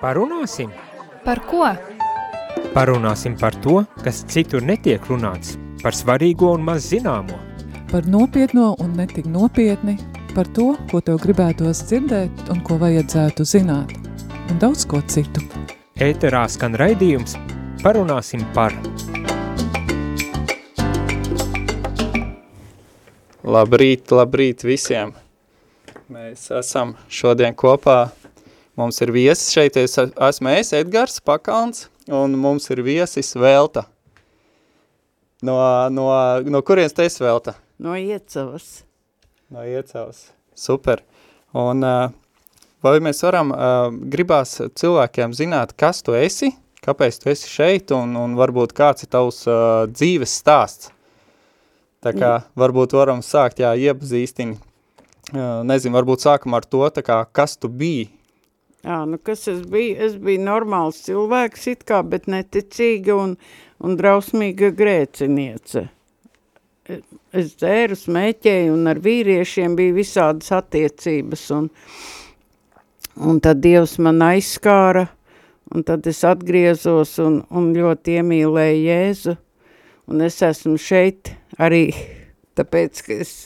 Parunāsim? Par ko? Parunāsim par to, kas citur netiek runāts, par svarīgo un maz zināmo. Par nopietno un netik nopietni, par to, ko tev gribētos dzirdēt un ko vajadzētu zināt, un daudz ko citu. Ēterā skan raidījums Parunāsim par. Labrīt, labrīt visiem! Mēs esam šodien kopā Mums ir viesis šeit, es esmu es, Edgars Pakauns, un mums ir viesis Velta. No, no, no kurienes te esi Velta? No Iecavas. No Iecavas, super. Un vai mēs varam, gribās cilvēkiem zināt, kas tu esi, kāpēc tu esi šeit, un, un varbūt kāds ir tavs dzīves stāsts. Tā kā varbūt varam sākt, jā, iepazīstiņ. Nezinu, varbūt sākam ar to, tā kā, kas tu biji, Jā, nu kas es biju? Es biju normāls cilvēks it kā, bet neticīga un, un drausmīga grēciniece. Es dzēru, smēķēju un ar vīriešiem bija visādas attiecības un, un tad Dievs man aizskāra un tad es atgriezos un, un ļoti iemīlēju Jēzu un es esmu šeit arī tāpēc, ka es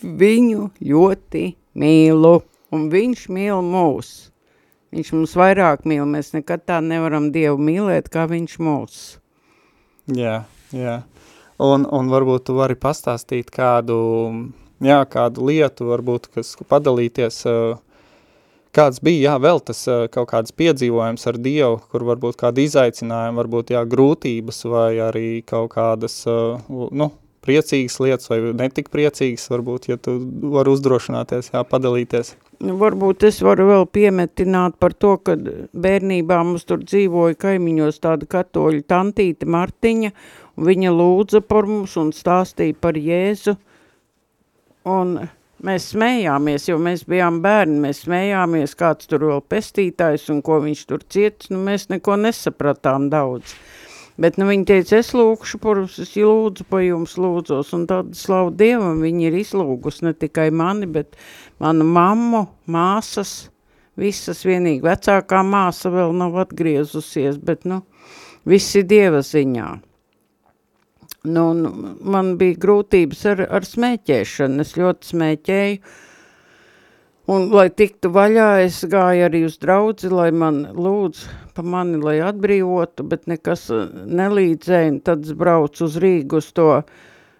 viņu ļoti mīlu un viņš mīl mūs. Viņš mums vairāk mīl, mēs nekad tā nevaram Dievu mīlēt, kā viņš mūs. Jā, jā. Un, un varbūt tu vari pastāstīt kādu, jā, kādu lietu, varbūt, kas padalīties, kāds bija, jā, vēl tas kaut kāds piedzīvojums ar Dievu, kur varbūt kādi izaicinājumi, varbūt, jā, grūtības vai arī kaut kādas, nu, priecīgas lietas vai netik priecīgas, varbūt, ja tu vari uzdrošināties, jā, padalīties. Nu, varbūt es varu vēl piemetināt par to, ka bērnībā mums tur dzīvoja kaimiņos tāda katoļa tantīte Martiņa, un viņa lūdza par mums un stāstīja par Jēzu, un mēs smējāmies, jo mēs bijām bērni, mēs smējāmies, kāds tur vēl pestītājs un ko viņš tur ciets, nu mēs neko nesapratām daudz. Bet nu, viņa teica, es lūkšu par jums, es lūdzu par jums lūdzos, un tad slavu Dievam viņa ir izlūgus ne tikai mani, bet manu mammu, māsas, visas vienīgi. Vecākā māsa vēl nav atgriezusies, bet nu, viss ir Dieva ziņā. Nu, man bija grūtības ar, ar smēķēšanu, es ļoti smēķēju, Un, lai tiktu vaļā, es gāju arī uz draudzi, lai man lūdz pa mani, lai atbrīvotu, bet nekas uh, nelīdzēja, un tad es braucu uz Rīgu uz to uh,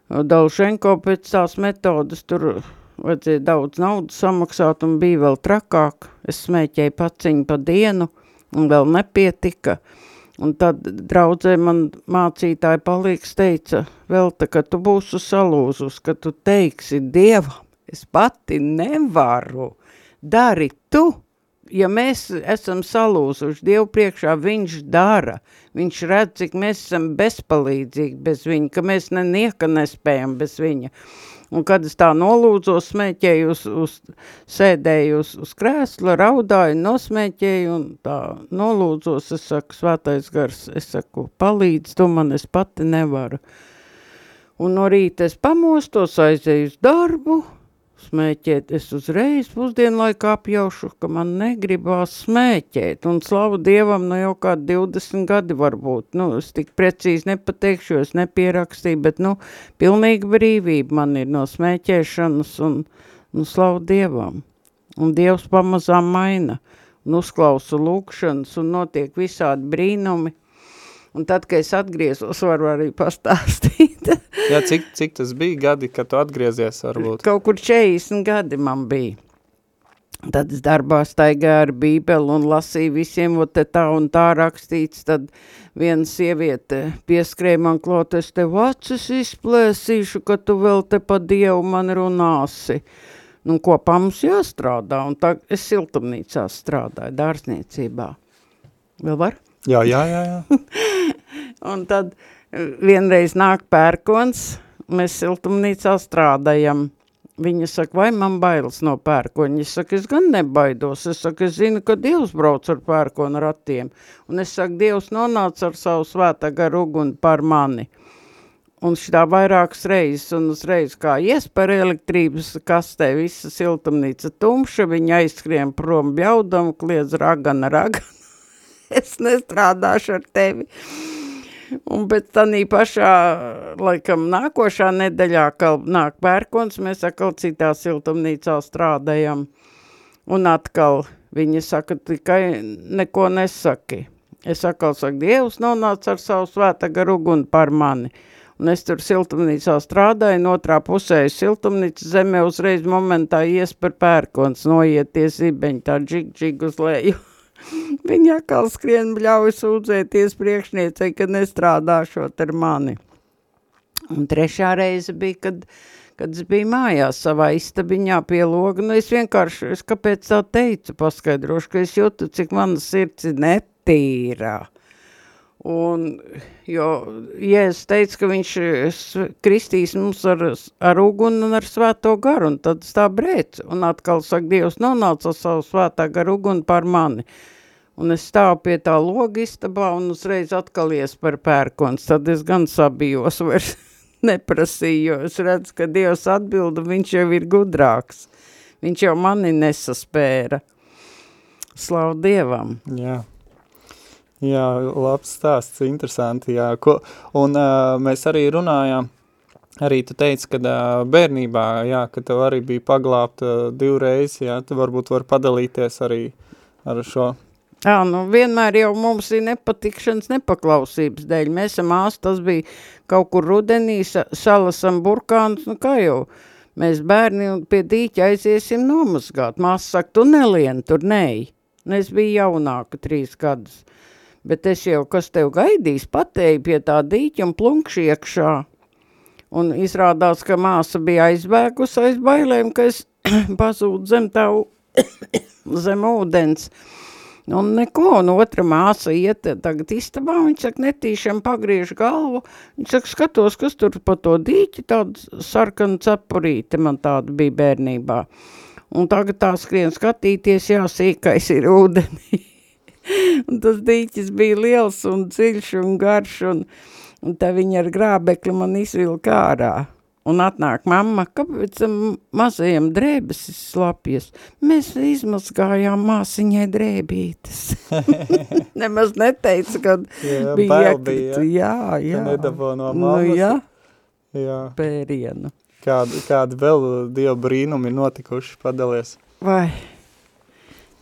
Dalšenko pēc tās metodas, tur vajadzēja daudz naudas samaksāt, un bija vēl trakāk, es smēķēju paciņu pa dienu, un vēl nepietika, un tad draudzē man mācītāja palīgs teica, vēl tā, ka tu būsi salūzus, ka tu teiksi Dievam, es pati nevaru, dari tu, ja mēs esam salūzuši Dievu priekšā, viņš dara, viņš redz, cik mēs esam bezpalīdzīgi bez viņa, ka mēs ne nieka nespējam bez viņa. Un kad es tā nolūdzos, smēķēju, uz, uz, sēdēju uz, uz krēsla, raudāju, nosmēķēju un tā nolūdzos, es saku, svētais gars, es saku, palīdz, tu man es pati nevaru. Un no rīta es pamostos, aizēju uz darbu, smēķēt. Es uzreiz pusdienlaikā apjaušu, ka man negribās smēķēt. Un slavu Dievam, nu jau kā 20 gadi varbūt. Nu, es tik precīzi nepateikšu, es nepierakstīju, bet, nu, pilnīga brīvība man ir no smēķēšanas un, nu, slavu Dievam. Un Dievs pamazām maina un uzklausa lūkšanas un notiek visādi brīnumi. Un tad, kad es atgriezos, varu arī pastāstīt. Jā, cik, cik tas bija gadi, kad tu atgriezies varbūt? Kaut kur 40 gadi man bija. Tad es darbā staigāju ar bībeli un lasīju visiem, o te tā un tā rakstīts, tad viena sieviete pieskrēja man klāt, es tev acis izplēsīšu, ka tu vēl te pa Dievu man runāsi. Nu, kopā mums jāstrādā, un tā es siltumnīcā strādāju, dārsniecībā. Vēl var? Jā, jā, jā. jā. un tad eh, vienreiz nāk pērkons, mēs siltumnīcā strādājam. Viņa saka, vai man bailes no pērkoņa? Es saku, es gan nebaidos. Es saku, es zinu, ka Dievs brauc ar pērkonu ratiem. Un es saku, Dievs nonāca ar savu svētā garu uguni par mani. un šitā vairākas reizes, un uzreiz kā iespēr elektrības kastē, visa siltumnīca tumša, viņa aizskrien prom bjaudam, kliedz ragana, ragana, es nestrādāšu ar tevi. Un pēc tanī pašā, laikam, nākošā nedēļā, kad nāk pērkons, mēs atkal citā siltumnīcā strādājam. Un atkal viņi saka, tikai neko nesaki. Es atkal saku, Dievs nonāca ar savu svēta garu uguni par mani. Un es tur siltumnīcā strādāju, un otrā pusē siltumnīca zemē uzreiz momentā ies par pērkons, noieties ibeņi tā džig džig uz leju. Viņa atkal skrien bļauj sūdzēties priekšniecei, ka nestrādāšot ar mani. Un trešā reize bija, kad, kad es biju mājās savā istabiņā pie loga. Nu, es vienkārši, es kāpēc tā teicu, paskaidrošu, ka es jūtu, cik mana sirds ir net tīrā. Un, jo Jēzus teica, ka viņš kristīs mums ar, ar uguni un ar svēto garu, un tad tā brēc, un atkal saka, Dievs nonāca savu svētā garu uguni par mani. Un es stāvu pie tā loga istabā un uzreiz atkal ies par pērkons, tad es gan sabijos vairs neprasīju, jo es redzu, ka Dievs atbilda, viņš jau ir gudrāks. Viņš jau mani nesaspēra. Slavu Dievam. Jā. Jā, labs stāsts, interesanti, jā. Ko, un uh, mēs arī runājām, arī tu teici, ka uh, bērnībā, jā, ka tev arī bija paglābt uh, divreiz, jā, tu varbūt var padalīties arī ar šo. Jā, nu vienmēr jau mums ir nepatikšanas nepaklausības dēļ. Mēs esam ās, tas bija kaut kur rudenī, sa salasam burkānus, nu kā jau, mēs bērni pie dīķa aiziesim nomazgāt. Māsa saka, tu nelien, tur neji. Nu, es biju jaunāka trīs gadus bet es jau, kas tev gaidīs, patēju pie tā dīķa un plunkši iekšā. Un izrādās, ka māsa bija aizbēgus aiz bailēm, ka es pazūdu zem tā zem ūdens. Un neko, un otra māsa iet tagad istabā, viņš saka, netīšām pagriež galvu, viņš saka, skatos, kas tur pa to dīķi, tāda sarkana cepurīte man tāda bija bērnībā. Un tagad tā skrien skatīties, jā, sīkais ir ūdenī. un tas dīķis bija liels un dziļš un garš, un, un tā viņa ar grābekli man izvilka ārā. Un atnāk mamma, kāpēc mazajam drēbes ir slapjas? Mēs izmazgājām māsiņai drēbītes. Nemaz neteica, kad jā, bija jākrita. Jā, jā. Nedabū no Nu, mammas. jā, jā. pērienu. Kādi, kādi vēl Dieva brīnumi notikuši, padalies? Vai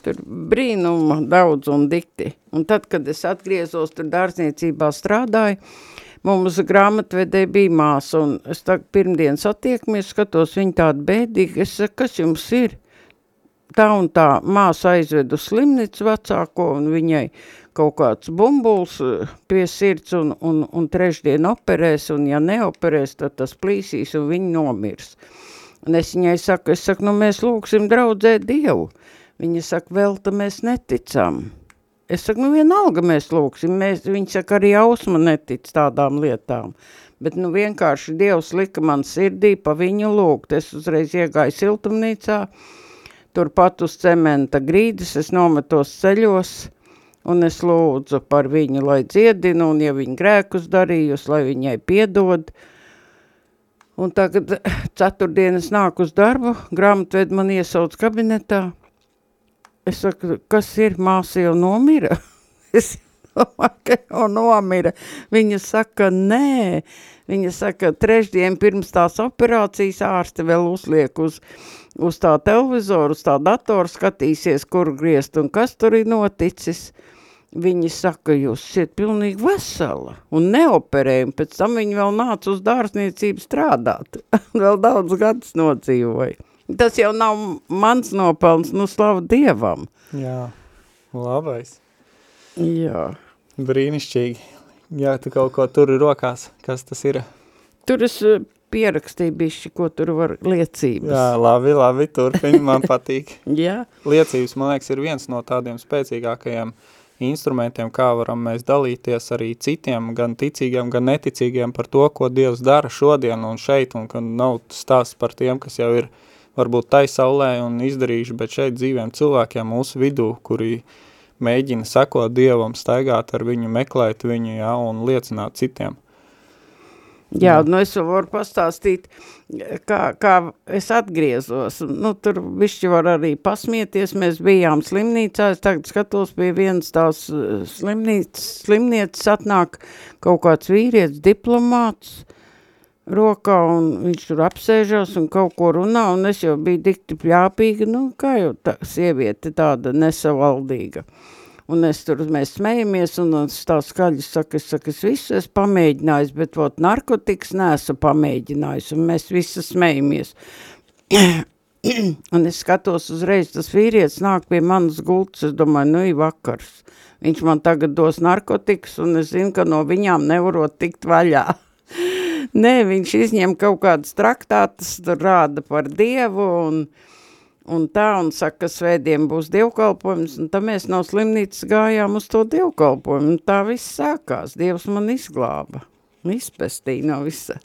tur brīnuma daudz un dikti. Un tad, kad es atgriezos tur dārzniecībā strādāju, mums grāmatvedē bija māsa, un es tā pirmdien satiekamies, skatos viņa tāda bēdīga, es saku, kas jums ir? Tā un tā māsa aizved uz slimnicu vecāko, un viņai kaut kāds bumbuls eh, pie sirds, un, un, un trešdien operēs, un ja neoperēs, tad tas plīsīs, un viņa nomirs. Un es viņai saku, es saku, nu mēs lūksim draudzēt Dievu. Viņa saka, vēl tam mēs neticam. Es saku, nu vienalga mēs lūksim, mēs, viņa saka, arī ausma netic tādām lietām. Bet nu vienkārši Dievs lika man sirdī pa viņu lūgt. Es uzreiz iegāju siltumnīcā, turpat uz cementa grīdas, es nometos ceļos, un es lūdzu par viņu, lai dziedinu, un ja viņa grēkus darījusi, lai viņai piedod. Un tagad ceturtdienas nāk uz darbu, grāmatved man iesauc kabinetā, Es saku, kas ir, māsa jau nomira? Es domāju, ka jau nomira. Viņa saka, nē. Viņa saka, trešdien pirms tās operācijas ārste vēl uzliek uz, uz tā televizoru, uz tā datoru, skatīsies, kur griezt un kas tur ir noticis. Viņi saka, jūs esat pilnīgi vesela un neoperējumi. Pēc tam viņi vēl nāca uz dārzniecību strādāt. vēl daudz gadus nodzīvoja. Tas jau nav mans nopelns, nu slavu Dievam. Jā, labais. Jā. Brīnišķīgi. Jā, tu kaut ko turi rokās. Kas tas ir? Tur es eh, pierakstīju bišķi, ko tur var liecības. Jā, labi, labi, turpini, man patīk. Jā. Liecības, man liekas, ir viens no tādiem spēcīgākajiem instrumentiem, kā varam mēs dalīties arī citiem, gan ticīgiem, gan neticīgiem par to, ko Dievs dara šodien un šeit, un ka nav stāsts par tiem, kas jau ir varbūt tai saulē un izdarījuši, bet šeit dzīviem cilvēkiem mūsu vidū, kuri mēģina sekot Dievam, staigāt ar viņu, meklēt viņu, jā, un liecināt citiem. Jā, nu es varu pastāstīt, kā, kā es atgriezos. Nu, tur višķi var arī pasmieties, mēs bijām slimnīcā, es tagad skatos pie vienas tās eh, slimnīcas, slimnieces atnāk kaut kāds vīrietis, diplomāts, rokā, un viņš tur apsēžās un kaut ko runā, un es jau biju dikti pļāpīga, nu, kā jau tā sieviete tāda nesavaldīga. Un es tur, mēs smejamies, un es tā skaļi saku, es saku, es visu esmu pamēģinājis, bet vot narkotikas neesmu pamēģinājis, un mēs visi smejamies. un es skatos uzreiz, tas vīrietis nāk pie manas gultas, es domāju, nu, ir vakars. Viņš man tagad dos narkotikas, un es zinu, ka no viņām nevarot tikt vaļā. Nē, viņš izņem kaut kādas traktātas, rāda par Dievu, un, un tā, un saka, ka svētdien būs dievkalpojums, un tad mēs no slimnīcas gājām uz to dievkalpojumu, un tā viss sākās, Dievs man izglāba, izpestīja no visa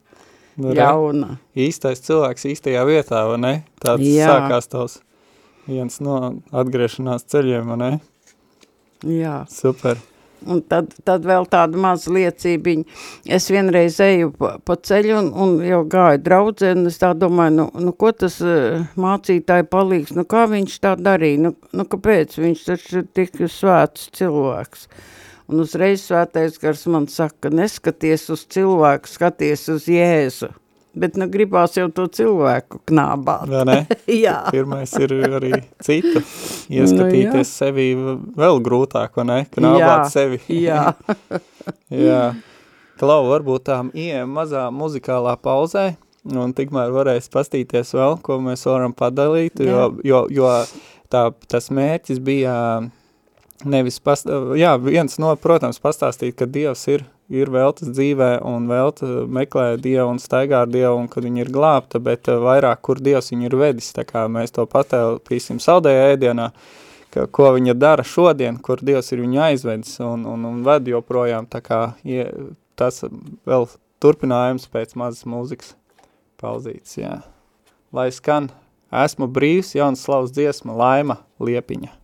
Nu, jauna. Īstais cilvēks īstajā vietā, vai ne? Tāds Jā. sākās tavs viens no atgriešanās ceļiem, vai ne? Jā. Super. Un tad, tad vēl tāda maza liecībiņa. Es vienreiz eju pa, pa ceļu un, un jau gāju draudzē, un es tā domāju, nu, nu ko tas uh, mācītāji palīgs, nu kā viņš tā darīja, nu, nu kāpēc viņš taču ir tik svēts cilvēks. Un uzreiz svētais gars man saka, neskaties uz cilvēku, skaties uz Jēzu. Bet nu gribās jau to cilvēku knābāt. Vai ne? Jā. Pirmais ir arī citu. Ieskatīties Nu, jā. sevi vēl grūtāk, vai ne? Knābāt Jā, sevi. jā. jā. Klau, varbūt tām ieejam mazā muzikālā pauzē, un tikmēr varēs pastīties vēl, ko mēs varam padalīt, jo, jo, jo tā, tas mērķis bija nevis, past, jā, viens no, protams, pastāstīt, ka Dievs ir, ir veltas dzīvē un velta meklē Dievu un staigā ar Dievu un kad viņi ir glābta, bet eh, vairāk, kur Dievs viņu ir vedis, tā kā mēs to patēlpīsim saldējā ēdienā, ka, ko viņa dara šodien, kur Dievs ir viņu aizvedis un, un, un ved joprojām, tā kā ie, tas vēl turpinājums pēc mazas mūzikas pauzītes, jā. Lai skan, esmu brīvs, jauns slavs dziesma, laima, liepiņa.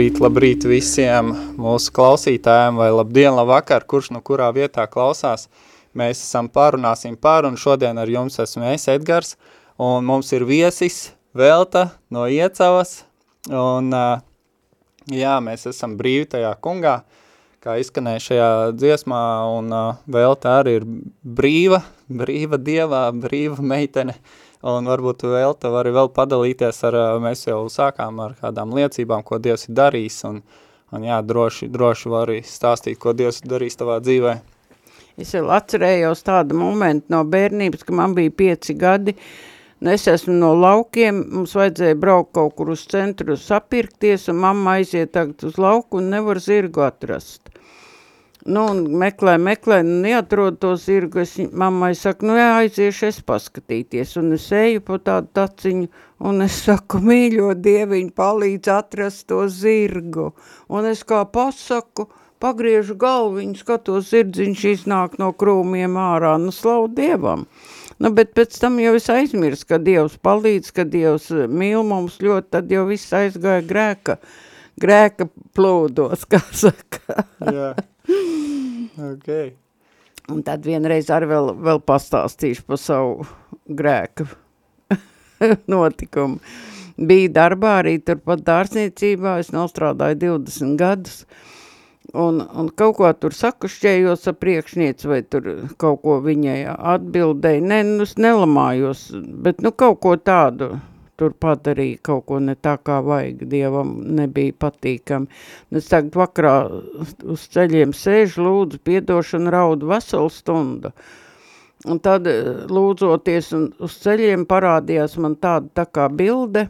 Labrīt, labrīt visiem mūsu klausītājiem, vai labdien, labvakar, kurš no kurā vietā klausās. Mēs esam pārunāsim par, un šodien ar jums esmu es, Edgars, un mums ir viesis Velta no Iecavas, un jā, mēs esam brīvi tajā kungā, kā izskanēja šajā dziesmā, un Velta arī ir brīva, brīva dievā, brīva meitene, un varbūt vēl te vari vēl padalīties ar, mēs jau sākām ar kādām liecībām, ko Dievs ir darījis, un, un jā, droši, droši vari stāstīt, ko Dievs ir darījis tavā dzīvē. Es vēl atcerējos tādu momentu no bērnības, ka man bija pieci gadi, un es esmu no laukiem, mums vajadzēja braukt kaut kur uz centru sapirkties, un mamma aiziet tagad uz lauku un nevar zirgu atrast. Nu, un meklē, meklē, nu, neatrod to zirgu, es mammai saku, nu, jā, aiziešu es paskatīties, un es eju pa tādu taciņu, un es saku, mīļo dieviņu, palīdz atrast to zirgu, un es kā pasaku, pagriežu galviņu, skatos, zirdziņš iznāk no krūmiem ārā, nu, slavu dievam. Nu, bet pēc tam jau es aizmirsu, ka Dievs palīdz, ka Dievs eh, mīl mums ļoti, tad jau viss aizgāja grēka, grēka plūdos, kā saka. Jā, ok. Un tad vienreiz arī vēl, vēl pastāstīšu par savu grēku notikumu. Bija darbā arī turpat dārsniecībā, es nostrādāju 20 gadus, un, un kaut ko tur sakušķējos ar priekšnieci, vai tur kaut ko viņai atbildēju, ne, nu es nelamājos, bet nu kaut ko tādu tur padarīja, kaut ko ne tā kā vajag, Dievam nebija patīkami. Un es tagad vakarā uz ceļiem sēžu, lūdzu, piedošanu raudu veselu stundu. Un tad eh, lūdzoties un uz ceļiem parādījās man tāda tā kā bilde,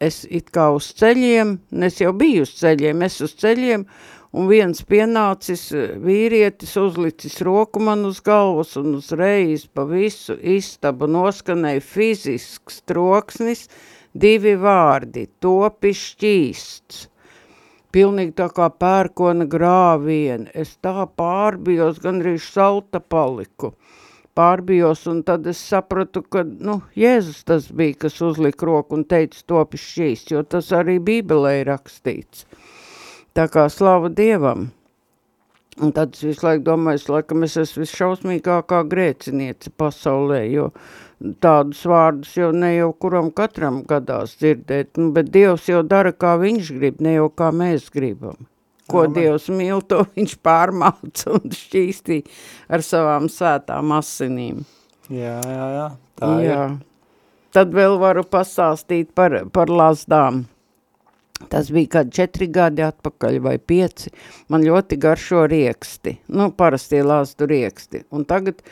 es it kā uz ceļiem, un es jau biju uz ceļiem, es uz ceļiem, un viens pienācis eh, vīrietis uzlicis roku man uz galvas un uzreiz pa visu istabu noskanēja fizisks troksnis, divi vārdi, topi šķīsts. Pilnīgi tā kā pērkona grāviena, es tā pārbijos, gandrīz salta paliku pārbijos, un tad es sapratu, ka, nu, Jēzus tas bija, kas uzlika roku un teica topi šķīst, jo tas arī Bībelē ir rakstīts. Tā kā slava Dievam. Un tad es visu laiku domāju, es laikam es esmu visšausmīgākā grēciniece pasaulē, jo tādus vārdus jau ne jau kuram katram gadās dzirdēt, nu, bet Dievs jau dara, kā viņš grib, ne jau kā mēs gribam. Ko Amen. Dievs mīl, to viņš pārmāca un šķīstī ar savām svētām asinīm. Jā, jā, jā, tā Jā. ir. Tad vēl varu pastāstīt par, par lazdām. Tas bija kādi četri gadi atpakaļ vai pieci. Man ļoti garšo rieksti, nu parastie lazdu rieksti. Un tagad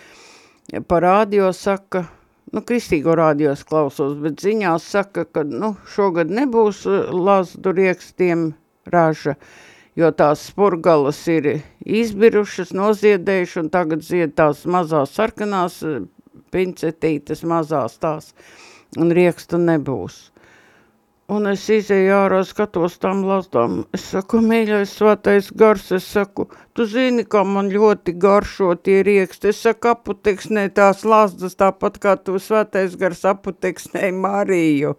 pa rādio saka, nu kristīgo rādios klausos, bet ziņās saka, ka nu šogad nebūs eh, lazdu riekstiem raža, jo tās spurgalas ir izbirušas, noziedējuši un tagad zied tās mazās sarkanās eh, pincetītes mazās tās un riekstu nebūs. Un es izēju ārā, skatos tam lazdām. Es saku, mīļais svētais gars, es saku, tu zini, kā man ļoti garšo tie rieksti. Es saku, aputeksnē tās lazdas, tāpat kā tu svētais gars aputeksnē Mariju.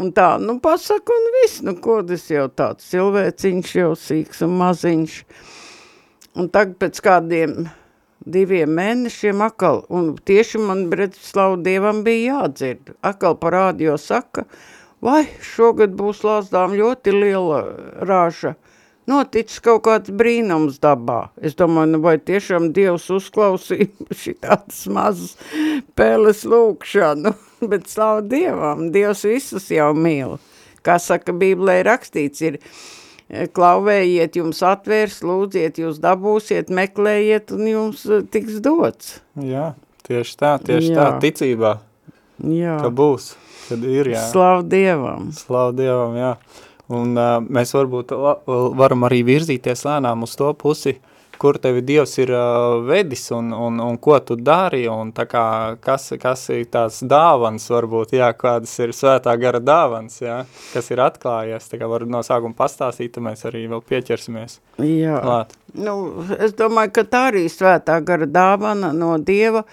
Un tā, nu pasaku un viss, nu ko tas jau tāds cilvēciņš jau sīks un maziņš. Un tagad pēc kādiem diviem mēnešiem akal, un tieši man, redz, slavu Dievam bija jādzird. Akal pa rādio saka, vai šogad būs lāzdām ļoti liela rāža. Noticis kaut kāds brīnums dabā. Es domāju, nu vai tiešām Dievs uzklausīja šitādas mazas pēles lūkšanu, bet slavu Dievam, Dievs visus jau mīl. Kā saka, Bībelē rakstīts ir, eh, klauvējiet, jums atvērs, lūdziet, jūs dabūsiet, meklējiet un jums eh, tiks dots. Jā, tieši tā, tieši Jā. tā, ticībā, Jā, ka būs, kad ir, jā. slavu Dievam. Slavu Dievam, jā. Un uh, mēs varbūt la, varam arī virzīties lēnām uz to pusi, kur tevi Dievs ir uh, vedis un, un, un ko tu dari, un tā kā, kas, kas ir tās dāvans varbūt, jā, kādas ir svētā gara dāvans, jā, kas ir atklājies, tā kā var no sākuma pastāstīt, tad mēs arī vēl pieķersimies Jā. klāt. Nu, es domāju, ka tā arī svētā gara dāvana no Dieva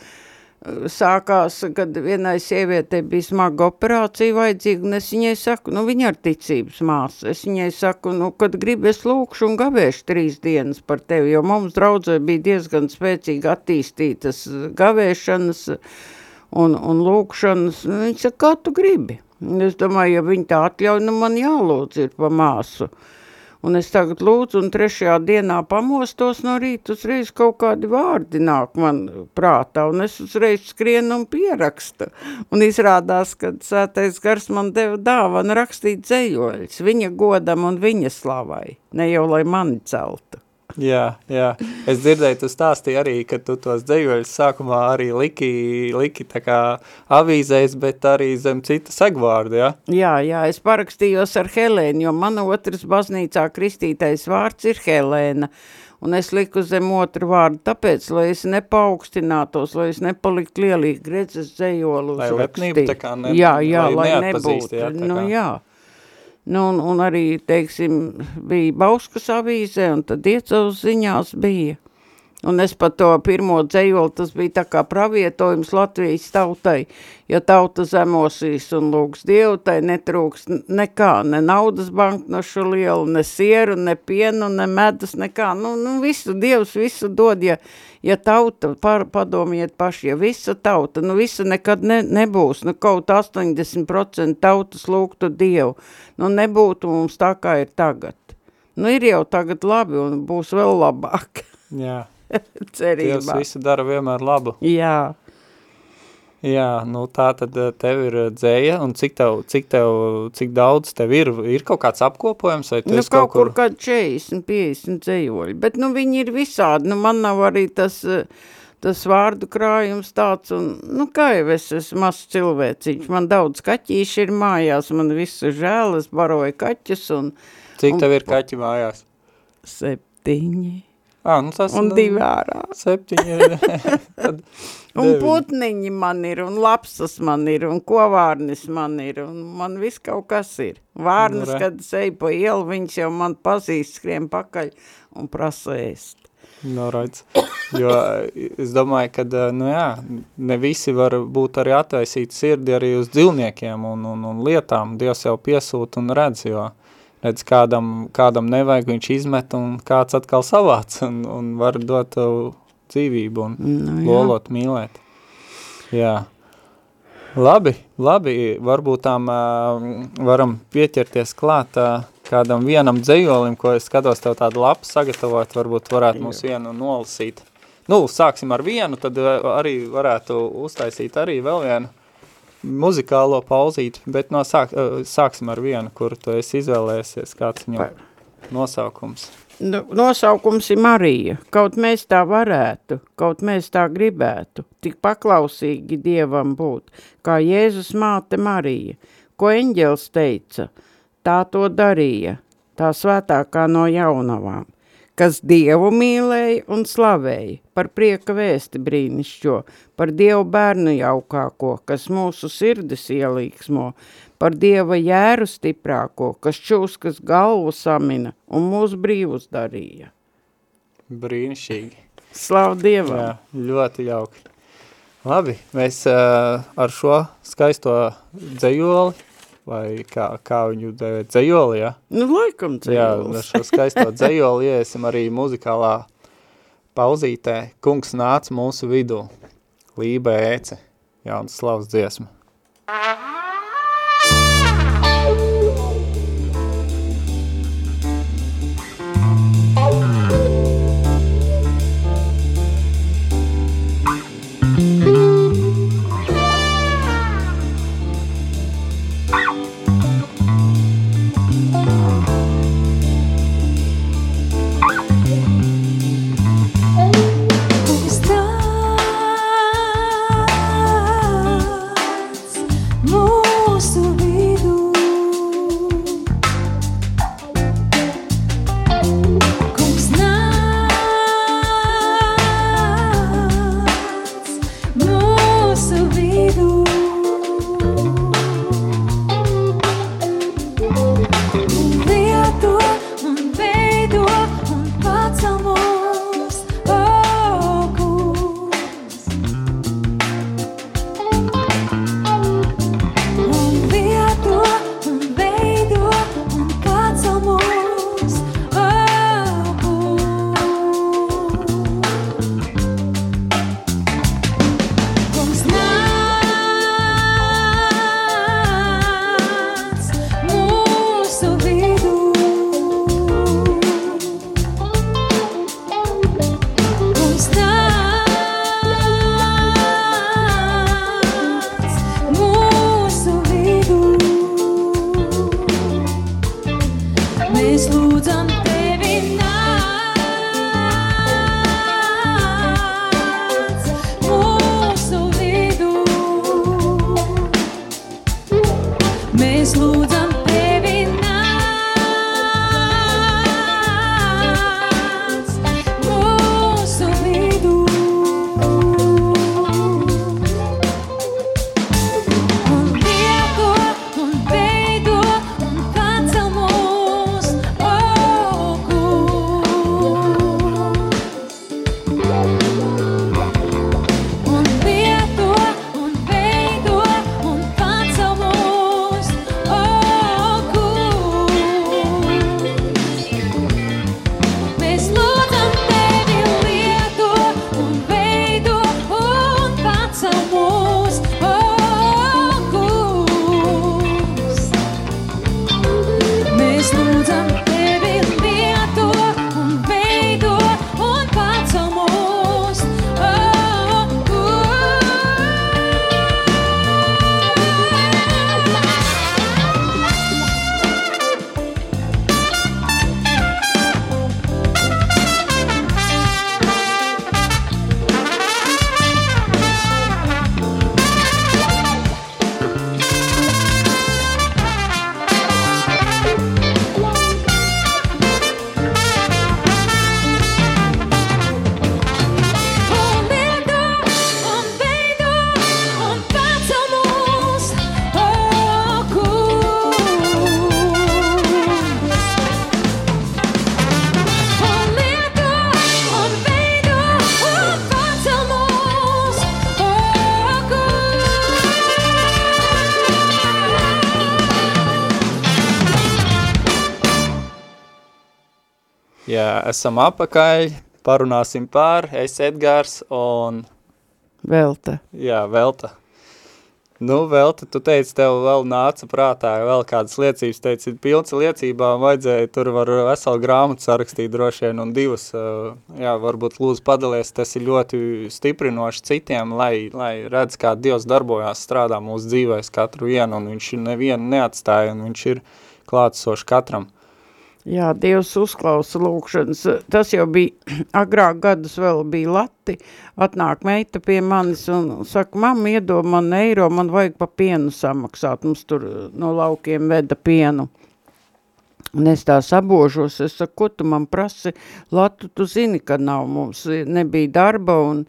sākās, kad vienai sievietei bija smaga operācija vajadzīga, un es viņai saku, nu viņa ar ticības māsa, es viņai saku, nu, kad gribi es lūkšu un gavēšu trīs dienas par tevi, jo mums draudzē bija diezgan spēcīgi attīstītas gavēšanas un, un lūkšanas, nu, viņa saka, kā tu gribi? Es domāju, ja viņi tā atļauj, nu man jālūdz ir pa māsu. Un es tagad lūdzu, un trešajā dienā pamostos no rīta, uzreiz kaut kādi vārdi nāk man prātā, un es uzreiz skrienu un pierakstu. Un izrādās, ka svētais gars man deva dāvanu rakstīt dzējoļus, viņa godam un viņa slavai, ne jau lai mani celtu. Jā, jā. Es dzirdēju, tu stāstīji arī, ka tu tos dzējoļus sākumā arī liki, liki tā kā avīzēs, bet arī zem cita segvārdu, jā? Jā, jā, es parakstījos ar Helēnu, jo man otrs baznīcā kristītais vārds ir Helēna. Un es liku zem otru vārdu, tāpēc, lai es nepaukstinātos, lai es nepaliktu lielīgi redzes dzējolu Lai lepnība tā kā ne, jā, jā, lai, lai nebūtu. jā, tā nu, kā. jā. Nu, un, un arī, teiksim, bija Bauskas avīzē, un tad iecavs ziņās bija. Un es par to pirmo dzējoli, tas bija tā kā pravietojums Latvijas tautai, ja tauta zemosīs un lūgs Dievu, tai netrūks nekā, ne naudas banknošu lielu, ne sieru, ne pienu, ne medus, nekā. Nu, nu visu, Dievs visu dod, ja, ja tauta, par, padomiet paši, ja visa tauta, nu visa nekad ne, nebūs, nu kaut 80% tautas lūgtu Dievu, nu nebūtu mums tā, kā ir tagad. Nu ir jau tagad labi un būs vēl labāk, Jā, Dievs cerībā. visu dara vienmēr labu. Jā. Jā, nu tā tad eh, tev ir eh, dzēja, un cik tev, cik tev, cik daudz tev ir, ir kaut kāds apkopojums, vai tu Nu, esi kaut kur kādi 40, 50 dzējoļi, bet nu viņi ir visādi, nu man nav arī tas, eh, tas vārdu krājums tāds, un, nu kā jau es esmu mazs cilvēciņš, man daudz kaķīši ir mājās, man visu žēl, es baroju kaķus, un Cik un- tev ir kaķi mājās? septiņi, Ā, nu tas un nu, divi ārā. Septiņi ir. tad Un deviņi. putniņi man ir, un lapsas man ir, un kovārnis man ir, un man viss kaut kas ir. Vārnas, Nu, re. kad es eju pa ielu, viņš jau man pazīst, skrien pakaļ un prasa ēst. Noraids. Jo eh, es domāju, ka, nu jā, ne visi var būt arī atvaisīti sirdi arī uz dzīvniekiem un, un, un lietām. Dievs jau piesūt un redz, jo redz, kādam, kādam nevajag, viņš izmet un kāds atkal savāc un, un var dot dzīvību un Nu, jā. lolot, mīlēt. Jā. Labi, labi, varbūt tām uh, varam pieķerties klāt uh, kādam vienam dzējolim, ko es skatos tev tādu lapu sagatavot, varbūt varētu mums vienu nolasīt. Nu, sāksim ar vienu, tad arī varētu uztaisīt arī vēl vienu muzikālo pauzīti, bet no sāk, uh, sāksim ar vienu, kuru tu esi izvēlējies, kāds viņam nosaukums. Nu, nosaukums ir Marija. Kaut mēs tā varētu, kaut mēs tā gribētu, tik paklausīgi Dievam būt, kā Jēzus māte Marija. Ko eņģels teica, tā to darīja, tā svētākā no jaunavām, kas Dievu mīlēja un slavēja, par prieka vēsti brīnišķo, par Dievu bērnu jaukāko, kas mūsu sirdis ielīgsmo, par Dieva jēru stiprāko, kas čūskas galvu samina un mūs brīvus darīja. Brīnišķīgi. Slavu Dievam! Jā, ļoti jauki. Labi, mēs uh, ar šo skaisto dzējoli, vai kā, kā viņu dēvēt, dzējoli, ja? Nu, laikam Jā, ar dzējulis. šo skaisto dzējoli iesim arī muzikālā pauzītē. Kungs nāca mūsu vidū, Lība Ēce, jaunas slavas dziesma. Kungs esam apakaļ, parunāsim pār, es Edgars un, Velta. jā, Velta. Nu, Velta, tu teici, tev vēl nāca prātā vēl kādas liecības, teici, pilns liecībām vajadzēja, tur var veselu grāmatu sarakstīt droši vien un divas, uh, jā, varbūt lūdzu padalies, tas ir ļoti stiprinoši citiem, lai, lai redz, kā Dievs darbojās, strādā mūsu dzīvēs katru vienu, un viņš nevienu neatstāja, un viņš ir klātsoši katram. Jā, Dievs uzklausa lūkšanas. Tas jau bija agrāk gadus vēl bija lati. Atnāk meita pie manis un saka, mamma iedod man eiro, man vajag pa pienu samaksāt. Mums tur no laukiem veda pienu. Un es tā sabožos, es saku, ko tu man prasi? Latu, tu zini, ka nav mums, nebija darba un,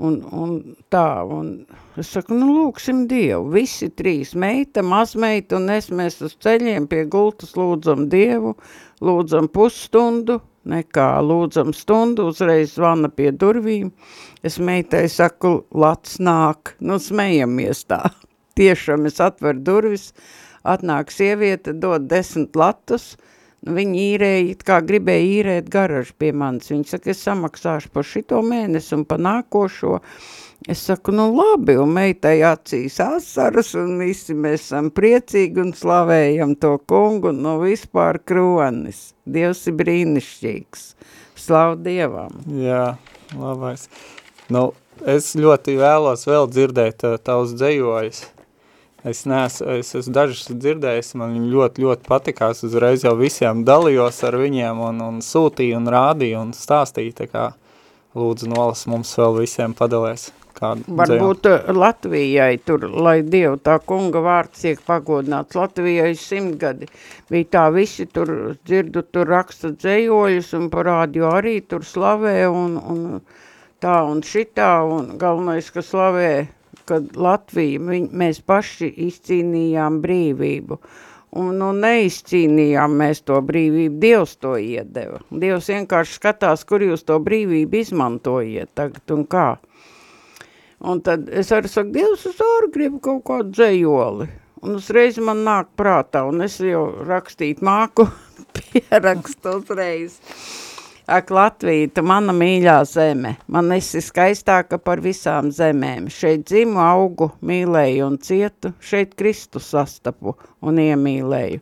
un, un tā. Un es saku, nu lūksim Dievu. Visi trīs, meita, mazmeita un es, mēs uz ceļiem pie gultas lūdzam Dievu, lūdzam pusstundu, nekā lūdzam stundu, uzreiz zvana pie durvīm. Es meitai saku, lats nāk, nu smejamies tā. Tiešām es atveru durvis, atnāk sieviete, dod desmit latus, nu, viņi īrēja, kā gribēja īrēt garažu pie manis. Viņi saka, es samaksāšu par šito mēnesi un par nākošo. Es saku, nu labi, un meitai acīs asaras, un visi mēs esam priecīgi un slavējam to kungu no vispār kronis. Dievs ir brīnišķīgs. Slavu Dievam. Jā, labais. Nu, es ļoti vēlos vēl dzirdēt uh, tavus dzējoļus. Es neesmu, es esmu dažus dzirdējis, man viņi ļoti, ļoti patikās, uzreiz jau visiem dalījos ar viņiem un, un sūtīju un rādīju un stāstīju, tā kā lūdzu nolas mums vēl visiem padalēs. Varbūt eh, Latvijai tur, lai Dievu tā kunga vārds tiek pagodināts. Latvijai simtgadi bija tā visi tur dzirdu, tur raksta dzējoļus un par rādio arī tur slavē un, un tā un šitā un galvenais, ka slavē, kad Latvija, viņ, mēs paši izcīnījām brīvību. Un nu, neizcīnījām mēs to brīvību, Dievs to iedeva. Dievs vienkārši skatās, kur jūs to brīvību izmantojiet tagad un kā. Un tad es arī saku, Dievs, es arī gribu kaut kādu dzējoli. Un uzreiz man nāk prātā, un es jau rakstīt māku, pierakstu uzreiz. Ak, Latvija, tu mana mīļā zeme, man esi skaistāka par visām zemēm. Šeit dzimu, augu, mīlēju un cietu, šeit Kristu sastapu un iemīlēju.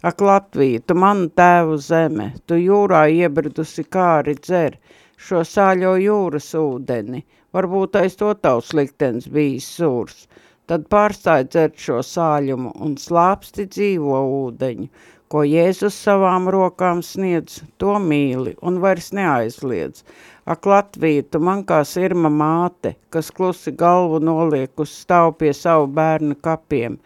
Ak, Latvija, tu manu tēvu zeme, tu jūrā iebridusi kāri dzer, šo sāļo jūras ūdeni, varbūt aiz to tavs liktenis bijis sūrs. Tad pārstāj dzert šo sāļumu un slāpsti dzīvo ūdeņu, ko Jēzus savām rokām sniedz, to mīli un vairs neaizliedz. Ak, Latvija, tu man kā sirma māte, kas klusi galvu noliek uz stāv pie savu bērnu kapiem,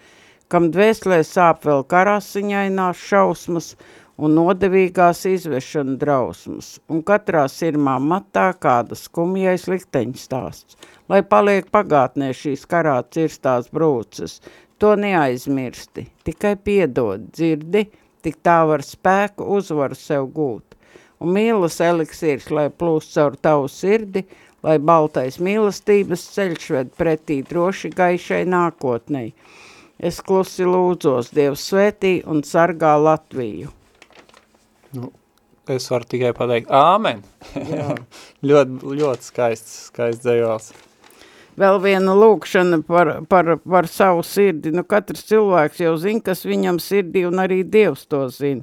kam dvēslē sāp vēl karasiņainās šausmas un nodevīgās izvešana drausmas, un katrā sirmā matā kāda skumjais likteņa stāsts, lai paliek pagātnē šīs karā cirstās brūces, to neaizmirsti, tikai piedod, dzirdi, tik tā var spēku uzvaru sev gūt. Un mīlas eliksīrs, lai plūst caur tavu sirdi, lai baltais mīlestības ceļš ved pretī droši gaišai nākotnei. Es klusi lūdzos, Dievs svētī un sargā Latviju. Nu, es varu tikai pateikt, āmen. ļoti, ļoti skaists, skaists dzējols. Vēl viena lūkšana par, par, par savu sirdi. Nu, katrs cilvēks jau zina, kas viņam sirdī, un arī Dievs to zina.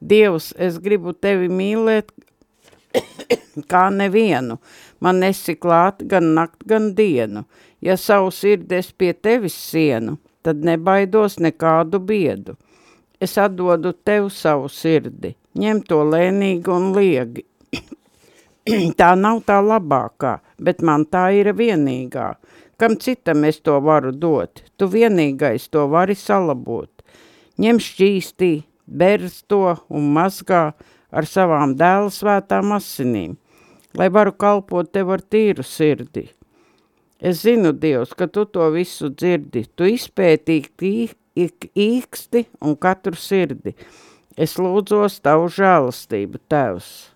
Dievs, es gribu tevi mīlēt kā nevienu. Man esi klāt gan nakt, gan dienu. Ja savu sirdi es pie tevis sienu, tad nebaidos nekādu biedu. Es atdodu tev savu sirdi, ņem to lēnīgi un liegi. tā nav tā labākā, bet man tā ir vienīgā. Kam citam es to varu dot? Tu vienīgais to vari salabot. Ņem šķīstī, berz to un mazgā ar savām dēla svētām asinīm, lai varu kalpot tev ar tīru sirdi. Es zinu, Dievs, ka tu to visu dzirdi, tu izpētīgi ik īksti un katru sirdi. Es lūdzos tavu žēlastību, Tevs.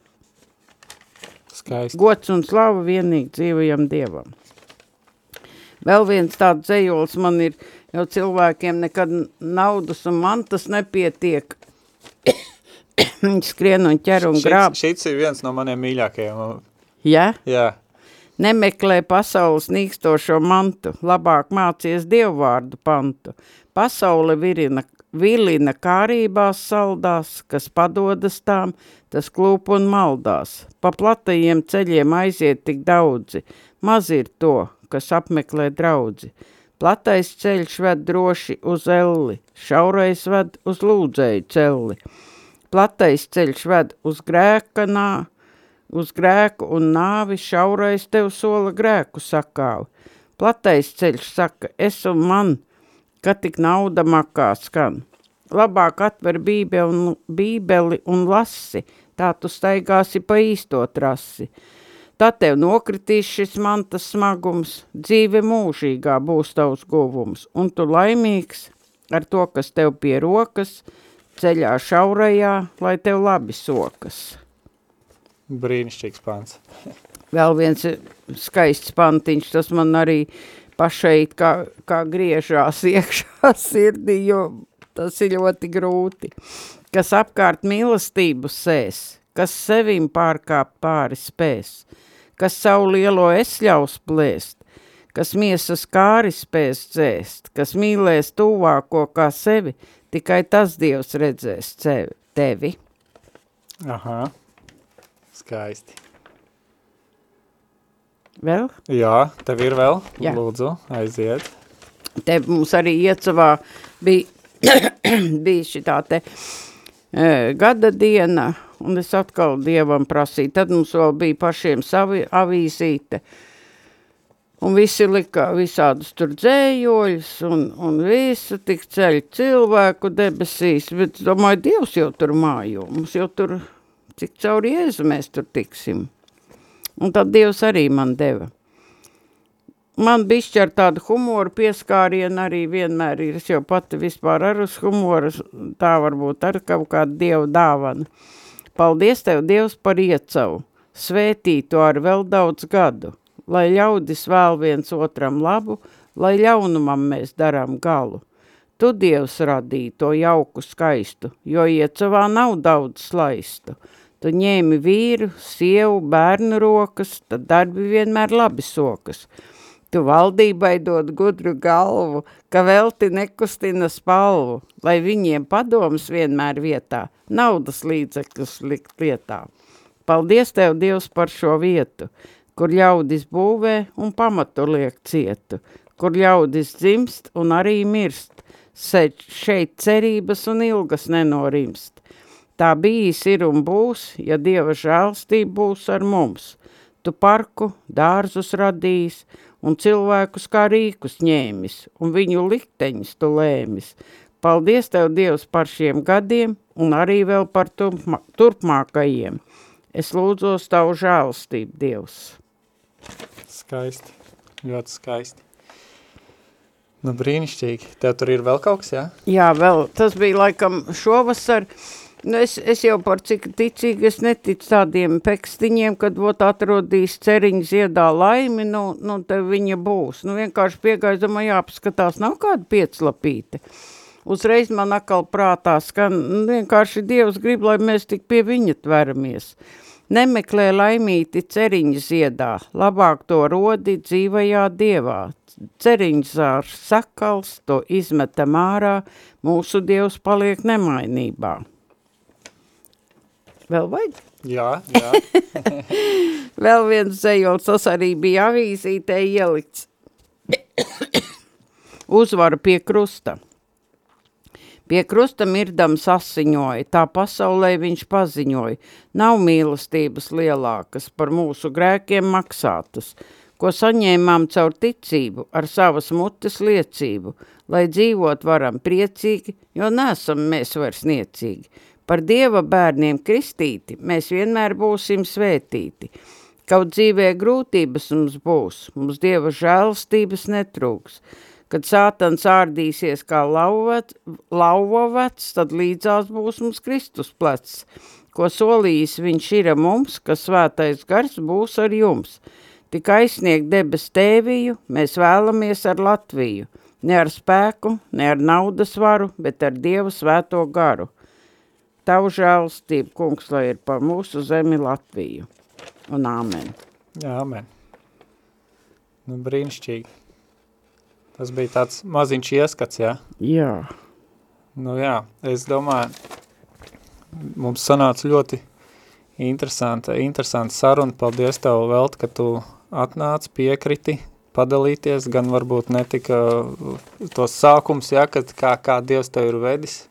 Skaisti. Gods un slava vienīgi dzīvajam Dievam. Vēl viens tāds dzējols man ir, jo cilvēkiem nekad naudas un mantas nepietiek. Viņi skrien un ķer un grāb. Šits ir viens no maniem mīļākajiem. Ja? Jā, Nemeklē pasaules nīkstošo mantu, labāk mācies dievvvārdu pantu. Pasaule virina, vilina kārībās saldās, kas padodas tām, tas klūp un maldās. Pa platajiem ceļiem aiziet tik daudzi, maz ir to, kas apmeklē draudzi. Platais ceļš ved droši uz elli, šaurais ved uz lūdzēju celli. Platais ceļš ved uz grēkanā, uz grēku un nāvi šaurais tev sola grēku sakāvi. Platais ceļš saka, es un man, ka tik nauda makā skan. Labāk atver bībeli un, bībeli un lasi, tā tu staigāsi pa īsto trasi. Tad tev nokritīs šis mantas smagums, dzīve mūžīgā būs tavs guvums, un tu laimīgs ar to, kas tev pie rokas, ceļā šaurajā, lai tev labi sokas. brīnišķīgs pāns. vēl viens skaists pantiņš, tas man arī pašai kā, kā griežās iekšā sirdī, jo tas ir ļoti grūti. Kas apkārt mīlestību sēs, kas sevim pārkāpt pāri spēs, kas savu lielo es ļaus plēst, kas miesas kāri spēs dzēst, kas mīlēs tuvāko kā sevi, tikai tas Dievs redzēs tevi. Aha, skaisti. Vēl? Jā, tev ir vēl, Jā. lūdzu, aiziet. te mums arī iecavā bija, bija šitā te e, gada diena, un es atkal Dievam prasīju, tad mums vēl bija pašiem savi avīzīte, un visi lika visādus tur dzējoļus, un, un visu tik ceļ cilvēku debesīs, bet domāju, Dievs jau tur mājo, mums jau tur, cik caur Jēzu mēs tur tiksim. Un tad Dievs arī man deva. Man bišķi ar tādu humoru pieskārienu arī vienmēr ir, es jau pati vispār ar uz humoru, tā varbūt ar kaut kādu dievu dāvanu. Paldies Tev, Dievs, par iecavu, svētītu ar vēl daudz gadu, lai ļaudis vēl viens otram labu, lai ļaunumam mēs darām galu. Tu, Dievs, radīji to jauku skaistu, jo iecavā nav daudz slaistu. Tu ņēmi vīru, sievu, bērnu rokas, tad darbi vienmēr labi sokas. Tu valdībai dod gudru galvu, ka velti nekustina spalvu, lai viņiem padoms vienmēr vietā, naudas līdzekļus likt lietā. Paldies Tev, Dievs, par šo vietu, kur ļaudis būvē un pamatu liek cietu, kur ļaudis dzimst un arī mirst, Se- šeit cerības un ilgas nenorimst. Tā bijis ir un būs, ja Dieva žēlstība būs ar mums. Tu parku, dārzus radījis un cilvēkus kā rīkus ņēmis, un viņu likteņus tu lēmis. Paldies Tev, Dievs, par šiem gadiem un arī vēl par turpmā, turpmākajiem. Es lūdzos Tavu žēlstību, Dievs. Skaisti, ļoti skaisti. Nu, brīnišķīgi. Tev tur ir vēl kaut kas, jā? Jā, vēl tas bija laikam šovasar. Nu, es, es jau par cik ticīgi, es neticu tādiem pekstiņiem, kad vot atrodīs ceriņu ziedā laimi, nu, nu te viņa būs. Nu, vienkārši piegājas, domāju, jāpaskatās, nav kāda pieclapīte. Uzreiz man atkal prātā skan, nu, vienkārši Dievs grib, lai mēs tik pie viņa tveramies. Nemeklē laimīti ceriņu ziedā, labāk to rodi dzīvajā dievā. Ceriņzārs sakals, to izmetam ārā, mūsu Dievs paliek nemainībā. Vēl vajag? Jā, jā. Vēl viens zejols, tas arī bija avīzītē ielikts. Uzvara pie krusta. Pie krusta mirdams asiņoja, tā pasaulē viņš paziņoja. Nav mīlestības lielākas par mūsu grēkiem maksātas, ko saņēmām caur ticību ar savas mutes liecību, lai dzīvot varam priecīgi, jo nesam mēs vairs niecīgi. Par Dieva bērniem kristīti mēs vienmēr būsim svētīti. Kaut dzīvē grūtības mums būs, mums Dieva žēlstības netrūks. Kad sātans ārdīsies kā lauvets, lauvovets, tad līdzās būs mums Kristus plecs. Ko solījis viņš ir mums, ka svētais gars būs ar jums. Tik aizsniegt debes tēviju, mēs vēlamies ar Latviju. Ne ar spēku, ne ar naudas varu, bet ar Dievu svēto garu. Tavu žēlstību, kungs, lai ir par mūsu zemi Latviju. Un āmen. Jā, amen. Nu, brīnišķīgi. Tas bija tāds maziņš ieskats, jā? Jā. Nu jā, es domāju, mums sanāca ļoti interesanta, interesanta saruna. Paldies tev, Velt, ka tu atnāc, piekriti, padalīties, gan varbūt netika tos sākums, ja, kad kā, kā Dievs tev ir vedis.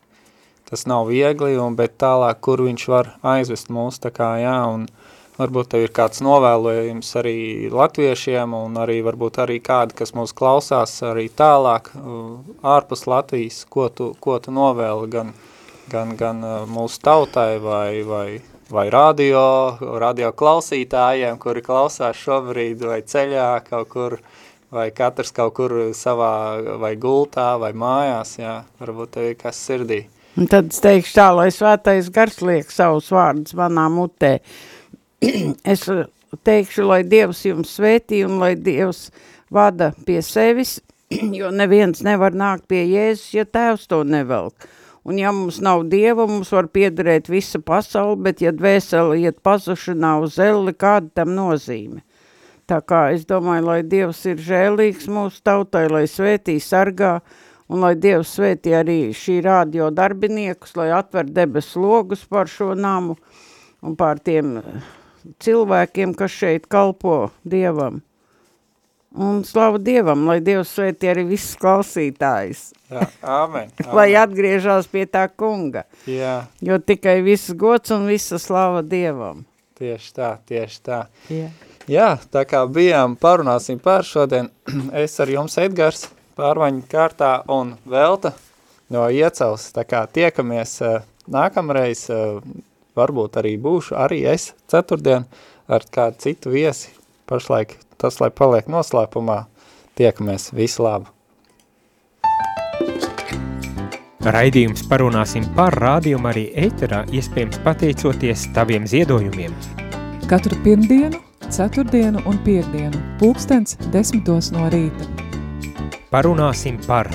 Tas nav viegli, un, bet tālāk, kur viņš var aizvest mūs, tā kā, jā, un varbūt tev ir kāds novēlējums arī latviešiem, un arī varbūt arī kādi, kas mūs klausās arī tālāk, ārpus Latvijas, ko tu, ko tu novēli gan, gan, gan mūsu tautai vai, vai vai radio, radio klausītājiem, kuri klausās šobrīd vai ceļā kaut kur, vai katrs kaut kur savā vai gultā vai mājās, jā, varbūt tev ir kas sirdī. Un tad es teikšu tā, lai svētais gars liek savus vārdus manā mutē. es teikšu, lai Dievs jums svētī un lai Dievs vada pie sevis, jo neviens nevar nākt pie Jēzus, ja tēvs to nevelk. Un ja mums nav dieva, mums var piederēt visa pasauli, bet ja dvēseli iet pazušanā uz elli, kāda tam nozīme? Tā kā es domāju, lai Dievs ir žēlīgs mūsu tautai, lai svētī sargā, un lai Dievs svētī arī šī rādio darbiniekus, lai atver debes logus par šo namu un pār tiem cilvēkiem, kas šeit kalpo Dievam. Un slavu Dievam, lai Dievs sveitī arī visus klausītājus. Jā, amen, amen. lai atgriežās pie tā kunga. Jā. Jo tikai viss gods un visa slava Dievam. Tieši tā, tieši tā. Jā. Jā, tā kā bijām, parunāsim par šodien. Es ar jums Edgars, pārvaņu kārtā un Velta no Iecels. Tā kā tiekamies nākamreiz, varbūt arī būšu arī es ceturtdien ar kādu citu viesi. Pašlaik tas, lai paliek noslēpumā, tiekamies visu labu. Raidījums parunāsim par rādījumu arī ēterā, iespējams pateicoties taviem ziedojumiem. Katru pirmdienu, ceturtdienu un piekdienu, pulkstens desmitos no rīta. para uno sin par.